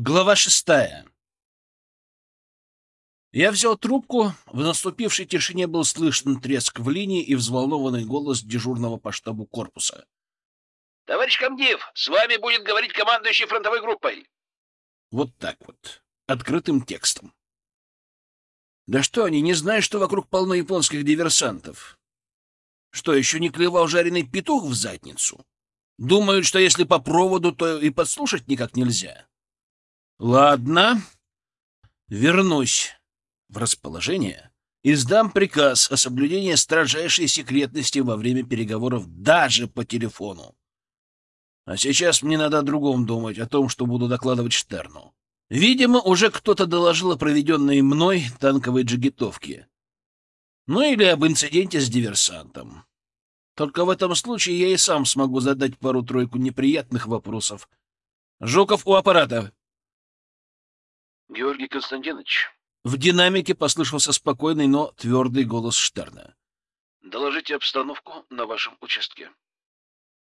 Глава шестая. Я взял трубку, в наступившей тишине был слышен треск в линии и взволнованный голос дежурного по штабу корпуса. «Товарищ комдив, с вами будет говорить командующий фронтовой группой!» Вот так вот, открытым текстом. Да что они, не знают, что вокруг полно японских диверсантов? Что, еще не клевал жареный петух в задницу? Думают, что если по проводу, то и подслушать никак нельзя. Ладно, вернусь в расположение и сдам приказ о соблюдении строжайшей секретности во время переговоров даже по телефону. А сейчас мне надо о другом думать, о том, что буду докладывать Штерну. Видимо, уже кто-то доложил о проведенной мной танковой джигитовке. Ну или об инциденте с диверсантом. Только в этом случае я и сам смогу задать пару-тройку неприятных вопросов. Жуков у аппарата. Георгий Константинович. В динамике послышался спокойный, но твердый голос Штерна. Доложите обстановку на вашем участке.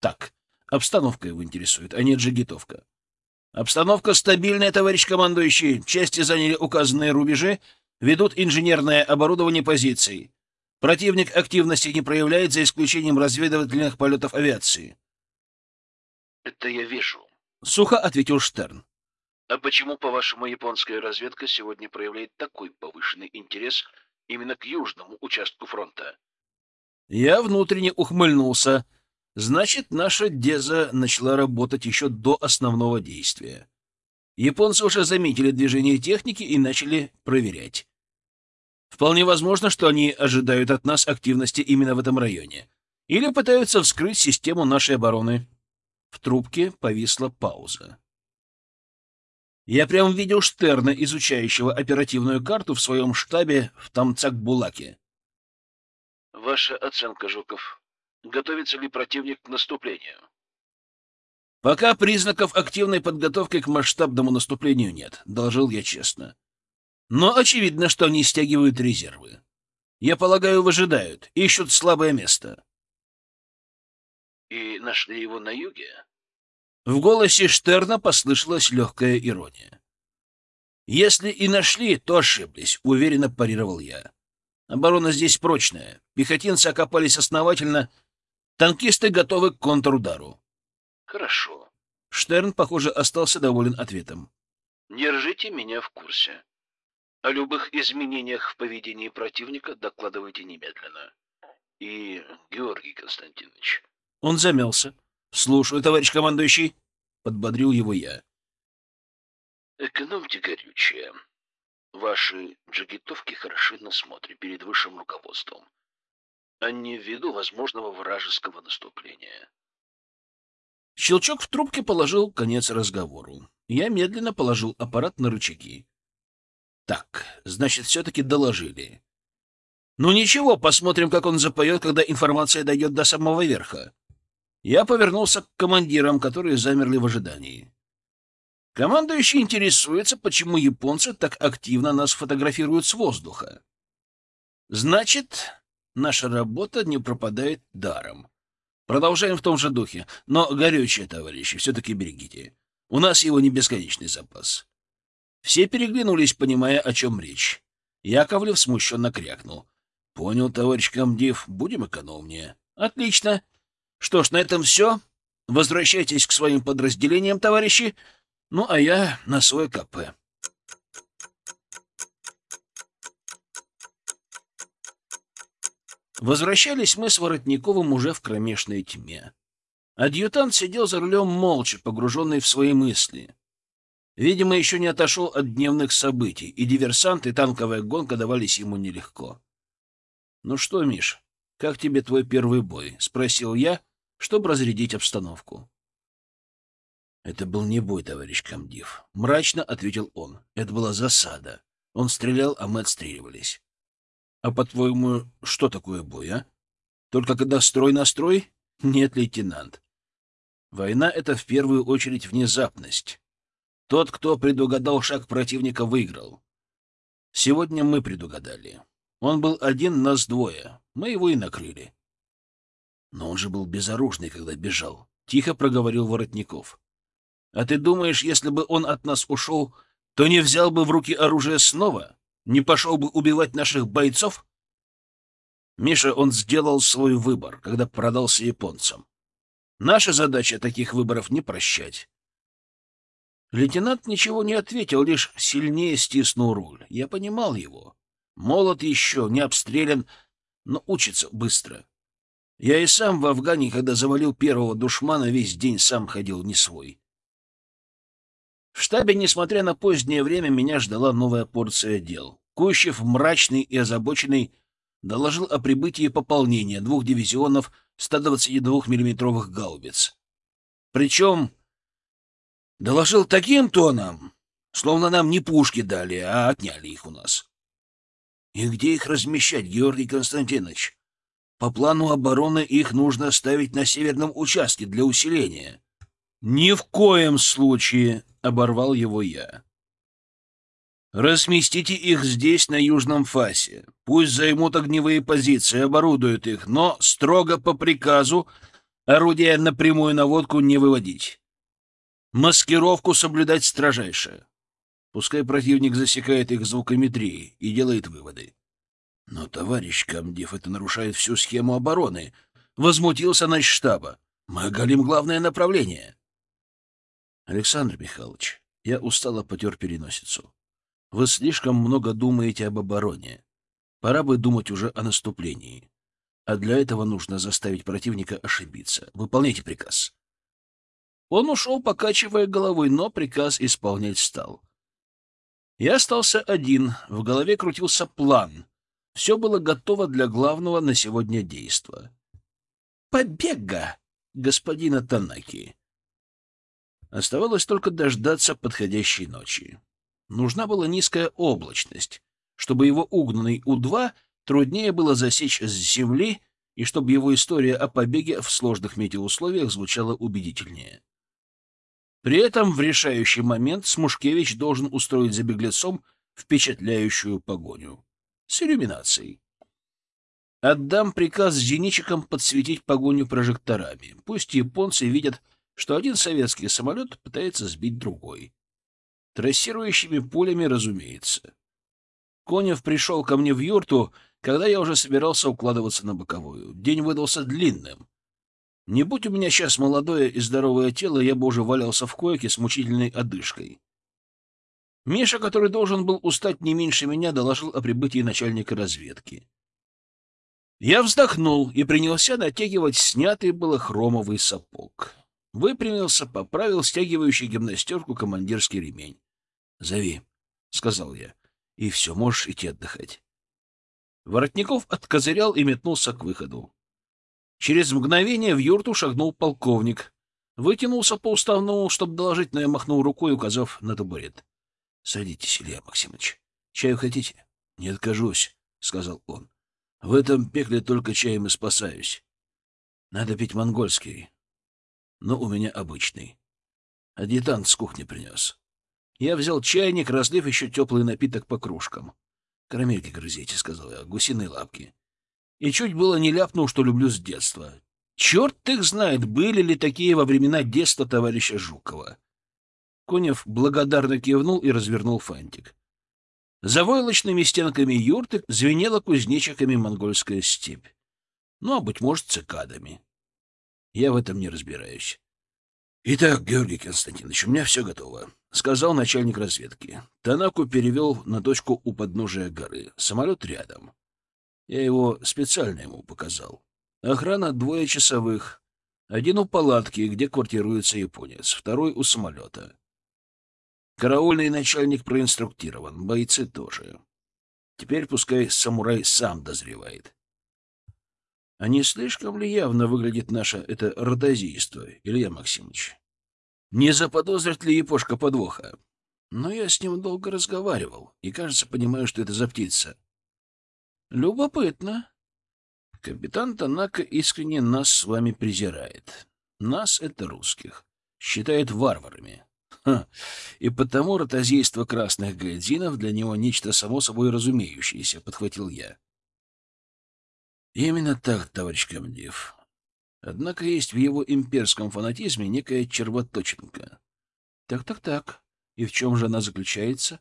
Так, обстановка его интересует, а не джигитовка. Обстановка стабильная, товарищ командующий. Части заняли указанные рубежи, ведут инженерное оборудование позиций. Противник активности не проявляет, за исключением разведывательных полетов авиации. — Это я вижу. — сухо ответил Штерн. — А почему, по-вашему, японская разведка сегодня проявляет такой повышенный интерес именно к южному участку фронта? Я внутренне ухмыльнулся. — Значит, наша Деза начала работать еще до основного действия. Японцы уже заметили движение техники и начали проверять. Вполне возможно, что они ожидают от нас активности именно в этом районе. Или пытаются вскрыть систему нашей обороны. В трубке повисла пауза. Я прям видел Штерна, изучающего оперативную карту в своем штабе в Тамцак-Булаке. Ваша оценка, Жуков, Готовится ли противник к наступлению? Пока признаков активной подготовки к масштабному наступлению нет, доложил я честно. Но очевидно, что они стягивают резервы. Я полагаю, выжидают, ищут слабое место. И нашли его на юге? В голосе Штерна послышалась легкая ирония. Если и нашли, то ошиблись, уверенно парировал я. Оборона здесь прочная. Пехотинцы окопались основательно Танкисты готовы к контрудару. Хорошо. Штерн, похоже, остался доволен ответом. Держите меня в курсе. О любых изменениях в поведении противника докладывайте немедленно. И, Георгий Константинович... Он замялся. «Слушаю, товарищ командующий», — подбодрил его я. «Экономьте горючее. Ваши джигитовки хороши на смотре перед высшим руководством а не ввиду возможного вражеского наступления. Щелчок в трубке положил конец разговору. Я медленно положил аппарат на рычаги. Так, значит, все-таки доложили. Ну ничего, посмотрим, как он запоет, когда информация дойдет до самого верха. Я повернулся к командирам, которые замерли в ожидании. Командующий интересуется, почему японцы так активно нас фотографируют с воздуха. Значит, Наша работа не пропадает даром. Продолжаем в том же духе. Но горючее, товарищи, все-таки берегите. У нас его не бесконечный запас. Все переглянулись, понимая, о чем речь. Яковлев смущенно крякнул. — Понял, товарищ комдив, будем экономнее. — Отлично. Что ж, на этом все. Возвращайтесь к своим подразделениям, товарищи. Ну, а я на свой КП. Возвращались мы с Воротниковым уже в кромешной тьме. Адъютант сидел за рулем молча, погруженный в свои мысли. Видимо, еще не отошел от дневных событий, и диверсант, и танковая гонка давались ему нелегко. — Ну что, Миш, как тебе твой первый бой? — спросил я, чтобы разрядить обстановку. — Это был не бой, товарищ комдив. Мрачно ответил он. Это была засада. Он стрелял, а мы отстреливались. А по-твоему, что такое бой, а? Только когда строй на строй? Нет, лейтенант. Война — это в первую очередь внезапность. Тот, кто предугадал шаг противника, выиграл. Сегодня мы предугадали. Он был один, нас двое. Мы его и накрыли. Но он же был безоружный, когда бежал. Тихо проговорил Воротников. А ты думаешь, если бы он от нас ушел, то не взял бы в руки оружие снова? Не пошел бы убивать наших бойцов? Миша, он сделал свой выбор, когда продался японцам. Наша задача таких выборов не прощать. Лейтенант ничего не ответил, лишь сильнее стиснул руль. Я понимал его. Молод еще, не обстрелян, но учится быстро. Я и сам в Афгане, когда завалил первого душмана, весь день сам ходил не свой. В штабе, несмотря на позднее время, меня ждала новая порция дел. Кущев, мрачный и озабоченный, доложил о прибытии пополнения двух дивизионов 122 миллиметровых гаубиц. Причем доложил таким тоном, словно нам не пушки дали, а отняли их у нас. И где их размещать, Георгий Константинович? По плану обороны их нужно ставить на северном участке для усиления. Ни в коем случае, — оборвал его я. Разместите их здесь, на южном фасе. Пусть займут огневые позиции, оборудуют их, но строго по приказу орудия на прямую наводку не выводить. Маскировку соблюдать строжайше. Пускай противник засекает их звукометрией и делает выводы. Но, товарищ комдив, это нарушает всю схему обороны. Возмутился наш штаба. Мы оголим главное направление. Александр Михайлович, я устало потер переносицу. Вы слишком много думаете об обороне. Пора бы думать уже о наступлении. А для этого нужно заставить противника ошибиться. Выполняйте приказ. Он ушел, покачивая головой, но приказ исполнять стал. Я остался один, в голове крутился план. Все было готово для главного на сегодня действа. Побега господина Танаки. Оставалось только дождаться подходящей ночи. Нужна была низкая облачность, чтобы его угнанный У-2 труднее было засечь с земли и чтобы его история о побеге в сложных метеоусловиях звучала убедительнее. При этом в решающий момент Смушкевич должен устроить за беглецом впечатляющую погоню. С иллюминацией. Отдам приказ зенитчикам подсветить погоню прожекторами. Пусть японцы видят, что один советский самолет пытается сбить другой. Трассирующими пулями, разумеется. Конев пришел ко мне в юрту, когда я уже собирался укладываться на боковую. День выдался длинным. Не будь у меня сейчас молодое и здоровое тело, я бы уже валялся в койке с мучительной одышкой. Миша, который должен был устать не меньше меня, доложил о прибытии начальника разведки. Я вздохнул и принялся натягивать снятый было хромовый сапог. Выпрямился, поправил стягивающий гимнастерку командирский ремень. — Зови, — сказал я, — и все, можешь идти отдыхать. Воротников откозырял и метнулся к выходу. Через мгновение в юрту шагнул полковник. Вытянулся по уставному, чтобы доложить, но я махнул рукой, указав на табурет. — Садитесь, Илья Максимович. Чаю хотите? — Не откажусь, — сказал он. — В этом пекле только чаем и спасаюсь. Надо пить монгольский, но у меня обычный. Адъютант с кухни принес. Я взял чайник, разлив еще теплый напиток по кружкам. — Карамельки грызите, — сказал я, — гусиные лапки и чуть было не ляпнул, что люблю с детства. Черт их знает, были ли такие во времена детства товарища Жукова. Конев благодарно кивнул и развернул фантик. За войлочными стенками юрты звенела кузнечиками монгольская степь. Ну, а, быть может, цикадами. Я в этом не разбираюсь. — Итак, Георгий Константинович, у меня все готово, — сказал начальник разведки. Танаку перевел на точку у подножия горы. Самолет рядом. Я его специально ему показал. Охрана двое часовых. Один у палатки, где квартируется японец, второй у самолета. Караульный начальник проинструктирован, бойцы тоже. Теперь пускай самурай сам дозревает. А не слишком ли явно выглядит наше это родозийство, Илья Максимович? Не заподозрит ли Япошка подвоха? Но я с ним долго разговаривал, и, кажется, понимаю, что это за птица. Любопытно. Капитан Танака искренне нас с вами презирает. Нас — это русских. Считает варварами. И потому ротозейство красных гайдзинов для него нечто само собой разумеющееся, — подхватил я. Именно так, товарищ комдив. Однако есть в его имперском фанатизме некая червоточинка. Так-так-так. И в чем же она заключается?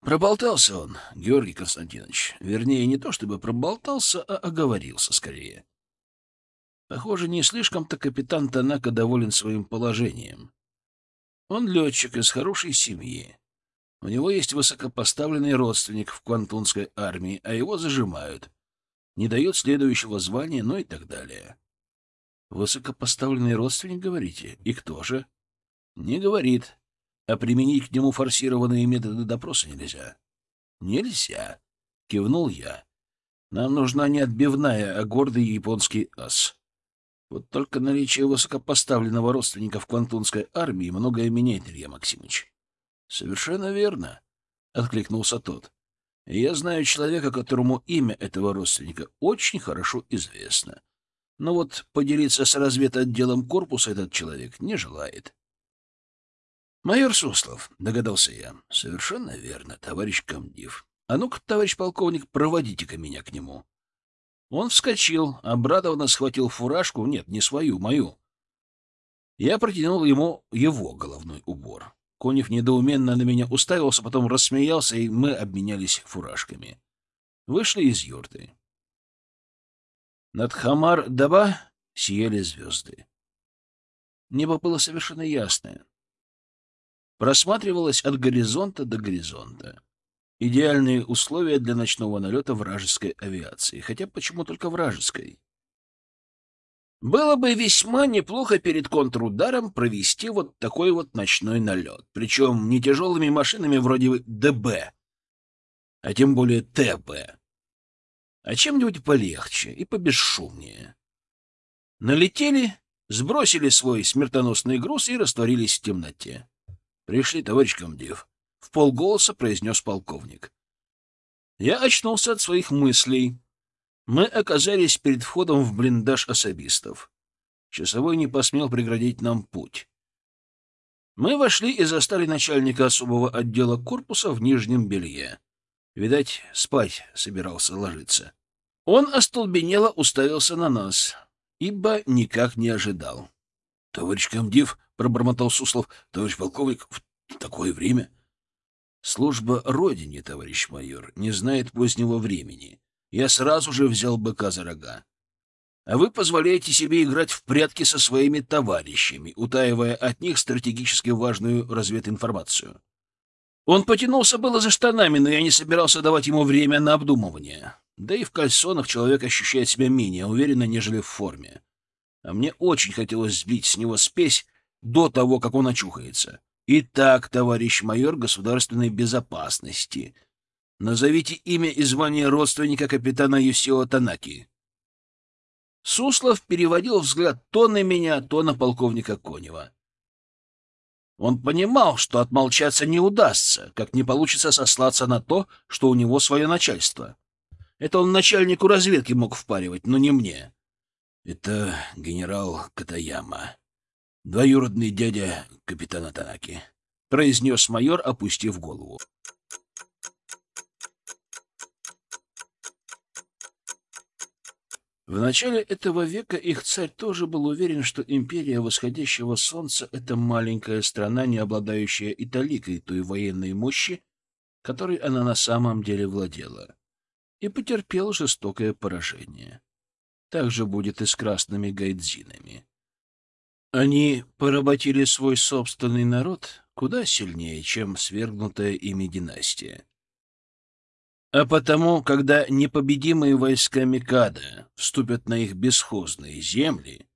Проболтался он, Георгий Константинович. Вернее, не то чтобы проболтался, а оговорился скорее. Похоже, не слишком-то капитан Танака доволен своим положением. Он летчик из хорошей семьи. У него есть высокопоставленный родственник в Квантунской армии, а его зажимают. Не дают следующего звания, ну и так далее. Высокопоставленный родственник, говорите? И кто же? Не говорит. А применить к нему форсированные методы допроса нельзя. Нельзя, кивнул я. Нам нужна не отбивная, а гордый японский ас. Вот только наличие высокопоставленного родственника в Квантунской армии многое меняет, Илья Максимович. — Совершенно верно, — откликнулся тот. — Я знаю человека, которому имя этого родственника очень хорошо известно. Но вот поделиться с разведотделом корпуса этот человек не желает. — Майор Суслов, — догадался я. — Совершенно верно, товарищ комдив. А ну-ка, товарищ полковник, проводите-ка меня к нему. Он вскочил, обрадованно схватил фуражку, нет, не свою, мою. Я протянул ему его головной убор. Конев недоуменно на меня уставился, потом рассмеялся, и мы обменялись фуражками. Вышли из юрты. Над Хамар-Даба сияли звезды. Небо было совершенно ясное. Просматривалось от горизонта до горизонта. Идеальные условия для ночного налета вражеской авиации. Хотя почему только вражеской? Было бы весьма неплохо перед контрударом провести вот такой вот ночной налет. Причем не тяжелыми машинами вроде ДБ, а тем более ТБ. А чем-нибудь полегче и побесшумнее. Налетели, сбросили свой смертоносный груз и растворились в темноте. Пришли, товарищ комдив. — в полголоса произнес полковник. Я очнулся от своих мыслей. Мы оказались перед входом в блиндаж особистов. Часовой не посмел преградить нам путь. Мы вошли и застали начальника особого отдела корпуса в нижнем белье. Видать, спать собирался ложиться. Он остолбенело уставился на нас, ибо никак не ожидал. — Товарищ комдив, — пробормотал Суслов, — товарищ полковник, в такое время... Служба Родине, товарищ майор, не знает позднего времени. Я сразу же взял быка за рога. А вы позволяете себе играть в прятки со своими товарищами, утаивая от них стратегически важную развединформацию. Он потянулся было за штанами, но я не собирался давать ему время на обдумывание. Да и в кальсонах человек ощущает себя менее уверенно, нежели в форме. А мне очень хотелось сбить с него спесь до того, как он очухается. Итак, товарищ майор государственной безопасности, назовите имя и звание родственника капитана Юсио Танаки. Суслов переводил взгляд то на меня, то на полковника Конева. Он понимал, что отмолчаться не удастся, как не получится сослаться на то, что у него свое начальство. Это он начальнику разведки мог впаривать, но не мне. Это генерал Катаяма, двоюродный дядя капитана Танаки, — произнес майор, опустив голову. В начале этого века их царь тоже был уверен, что империя восходящего солнца — это маленькая страна, не обладающая и таликой той военной мощи, которой она на самом деле владела, и потерпел жестокое поражение. Так же будет и с красными гайдзинами. Они поработили свой собственный народ куда сильнее, чем свергнутая ими династия. А потому, когда непобедимые войска Микада вступят на их бесхозные земли,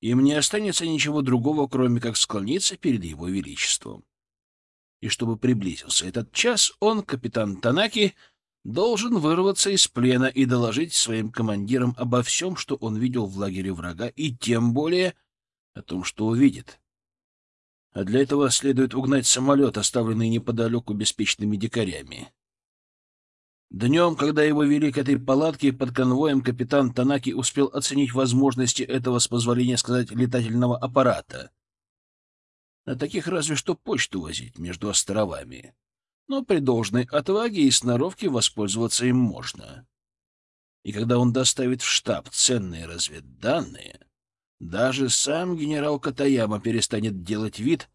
им не останется ничего другого, кроме как склониться перед его величеством. И чтобы приблизился этот час, он, капитан Танаки, должен вырваться из плена и доложить своим командирам обо всем, что он видел в лагере врага, и тем более — о том, что увидит. А для этого следует угнать самолет, оставленный неподалеку беспечными дикарями. Днем, когда его вели к этой палатке под конвоем, капитан Танаки успел оценить возможности этого, с позволения сказать, летательного аппарата. На таких разве что почту возить между островами. Но при должной отваге и сноровке воспользоваться им можно. И когда он доставит в штаб ценные разведданные, даже сам генерал Катаяма перестанет делать вид,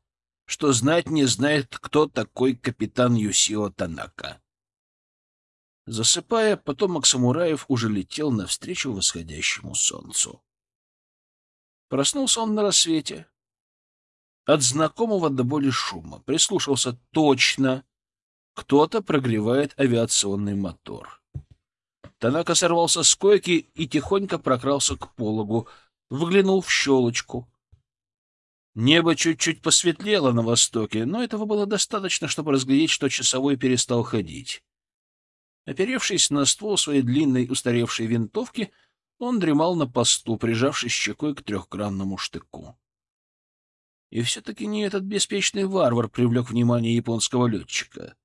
что знать не знает, кто такой капитан Юсио Танака. Засыпая, потомок самураев уже летел навстречу восходящему солнцу. Проснулся он на рассвете. От знакомого до боли шума прислушался точно. Кто-то прогревает авиационный мотор. Танака сорвался с койки и тихонько прокрался к пологу, выглянул в щелочку. Небо чуть-чуть посветлело на востоке, но этого было достаточно, чтобы разглядеть, что часовой перестал ходить. Оперевшись на ствол своей длинной устаревшей винтовки, он дремал на посту, прижавшись щекой к трехгранному штыку. И все-таки не этот беспечный варвар привлек внимание японского летчика.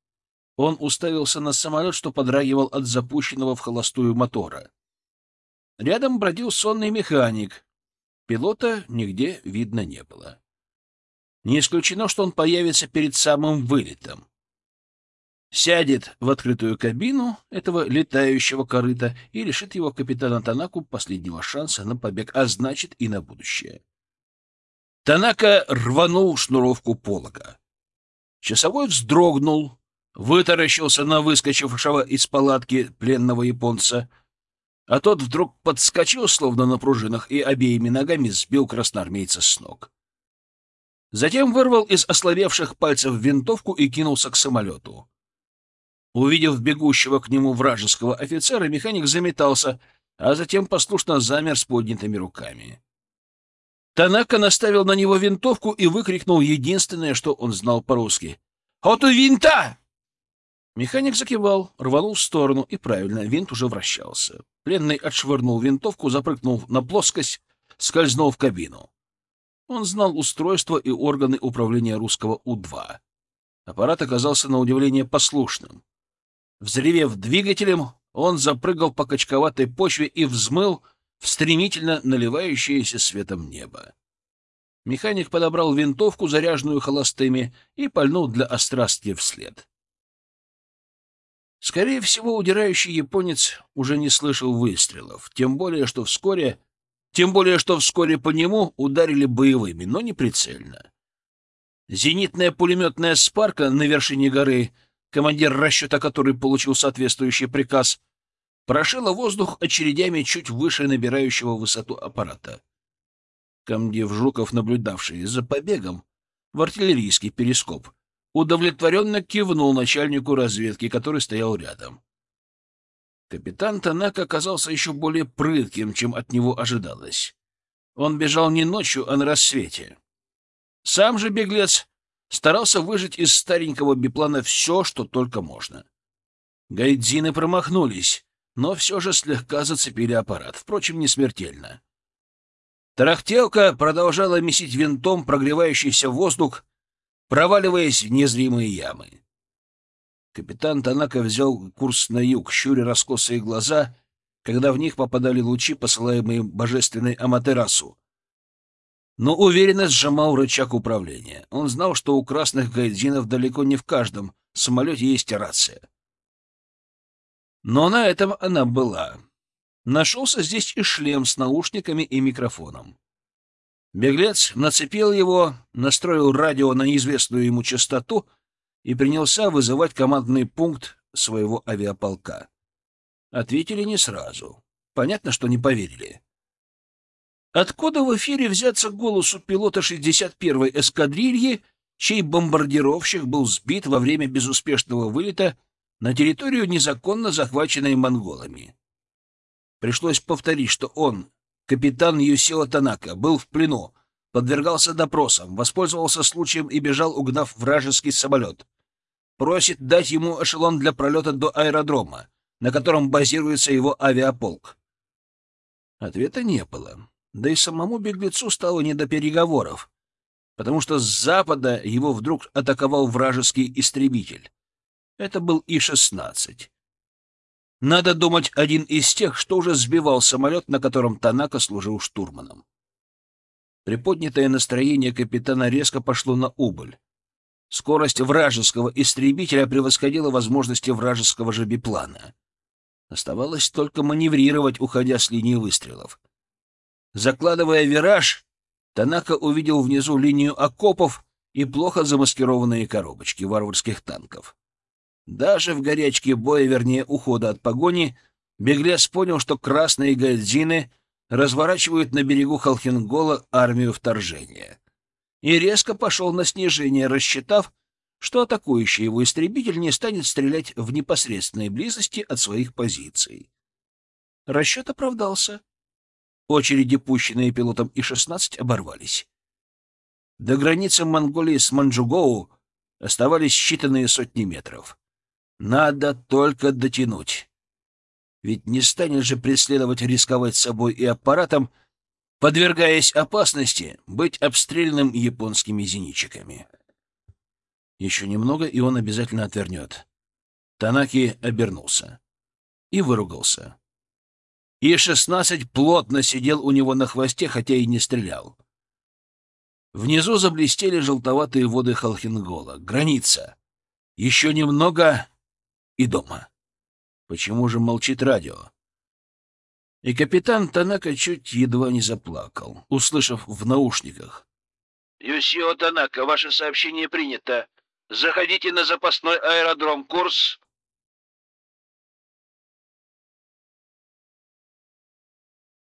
Он уставился на самолет, что подрагивал от запущенного в холостую мотора. Рядом бродил сонный механик. Пилота нигде видно не было. Не исключено, что он появится перед самым вылетом сядет в открытую кабину этого летающего корыта и лишит его капитана Танаку последнего шанса на побег, а значит и на будущее. Танака рванул шнуровку полога. Часовой вздрогнул, вытаращился на выскочившего из палатки пленного японца, а тот вдруг подскочил, словно на пружинах, и обеими ногами сбил красноармейца с ног. Затем вырвал из ословевших пальцев винтовку и кинулся к самолету. Увидев бегущего к нему вражеского офицера, механик заметался, а затем послушно замер с поднятыми руками. Танака наставил на него винтовку и выкрикнул единственное, что он знал по-русски. «От у винта!» Механик закивал, рванул в сторону, и правильно, винт уже вращался. Пленный отшвырнул винтовку, запрыгнул на плоскость, скользнул в кабину. Он знал устройство и органы управления русского У-2. Аппарат оказался на удивление послушным. Взревев двигателем, он запрыгал по качковатой почве и взмыл в стремительно наливающееся светом небо. Механик подобрал винтовку, заряженную холостыми, и пальнул для острастки вслед. Скорее всего, удирающий японец уже не слышал выстрелов, тем более, что вскоре, тем более, что вскоре по нему ударили боевыми, но не прицельно. Зенитная пулеметная спарка на вершине горы — командир расчета, который получил соответствующий приказ, прошила воздух очередями чуть выше набирающего высоту аппарата. Комдив Жуков, наблюдавший за побегом в артиллерийский перископ, удовлетворенно кивнул начальнику разведки, который стоял рядом. Капитан Танака оказался еще более прытким, чем от него ожидалось. Он бежал не ночью, а на рассвете. Сам же беглец старался выжать из старенького биплана все, что только можно. Гайдзины промахнулись, но все же слегка зацепили аппарат, впрочем, не смертельно. Тарахтелка продолжала месить винтом прогревающийся воздух, проваливаясь в незримые ямы. Капитан Танака взял курс на юг, щуря раскосые глаза, когда в них попадали лучи, посылаемые божественной Аматерасу, но уверенно сжимал рычаг управления. Он знал, что у красных гайдзинов далеко не в каждом самолете есть рация. Но на этом она была. Нашелся здесь и шлем с наушниками и микрофоном. Беглец нацепил его, настроил радио на неизвестную ему частоту и принялся вызывать командный пункт своего авиаполка. Ответили не сразу. Понятно, что не поверили. Откуда в эфире взяться голосу пилота 61-й эскадрильи, чей бомбардировщик был сбит во время безуспешного вылета на территорию, незаконно захваченной монголами? Пришлось повторить, что он, капитан Юсила Танака, был в плену, подвергался допросам, воспользовался случаем и бежал, угнав вражеский самолет. Просит дать ему эшелон для пролета до аэродрома, на котором базируется его авиаполк. Ответа не было. Да и самому беглецу стало не до переговоров, потому что с запада его вдруг атаковал вражеский истребитель. Это был И-16. Надо думать, один из тех, что уже сбивал самолет, на котором Танака служил штурманом. Приподнятое настроение капитана резко пошло на убыль. Скорость вражеского истребителя превосходила возможности вражеского же биплана. Оставалось только маневрировать, уходя с линии выстрелов. Закладывая вираж, Танака увидел внизу линию окопов и плохо замаскированные коробочки варварских танков. Даже в горячке боя, вернее, ухода от погони, беглец понял, что красные гальзины разворачивают на берегу Халхингола армию вторжения. И резко пошел на снижение, рассчитав, что атакующий его истребитель не станет стрелять в непосредственной близости от своих позиций. Расчет оправдался. Очереди, пущенные пилотом И-16, оборвались. До границы Монголии с Манчжугоу оставались считанные сотни метров. Надо только дотянуть. Ведь не станет же преследовать рисковать собой и аппаратом, подвергаясь опасности быть обстрелянным японскими зенитчиками. Еще немного, и он обязательно отвернет. Танаки обернулся и выругался. И-16 плотно сидел у него на хвосте, хотя и не стрелял. Внизу заблестели желтоватые воды Халхингола. Граница. Еще немного и дома. Почему же молчит радио? И капитан Танака чуть едва не заплакал, услышав в наушниках. «Юсио Танака, ваше сообщение принято. Заходите на запасной аэродром. Курс